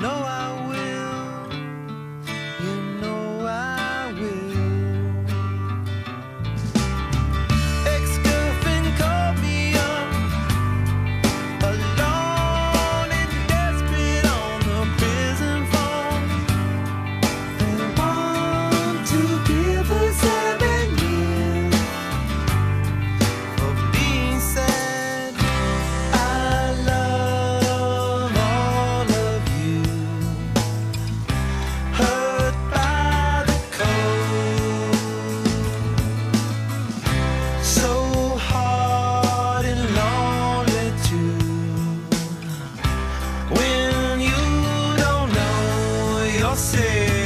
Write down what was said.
No, I você.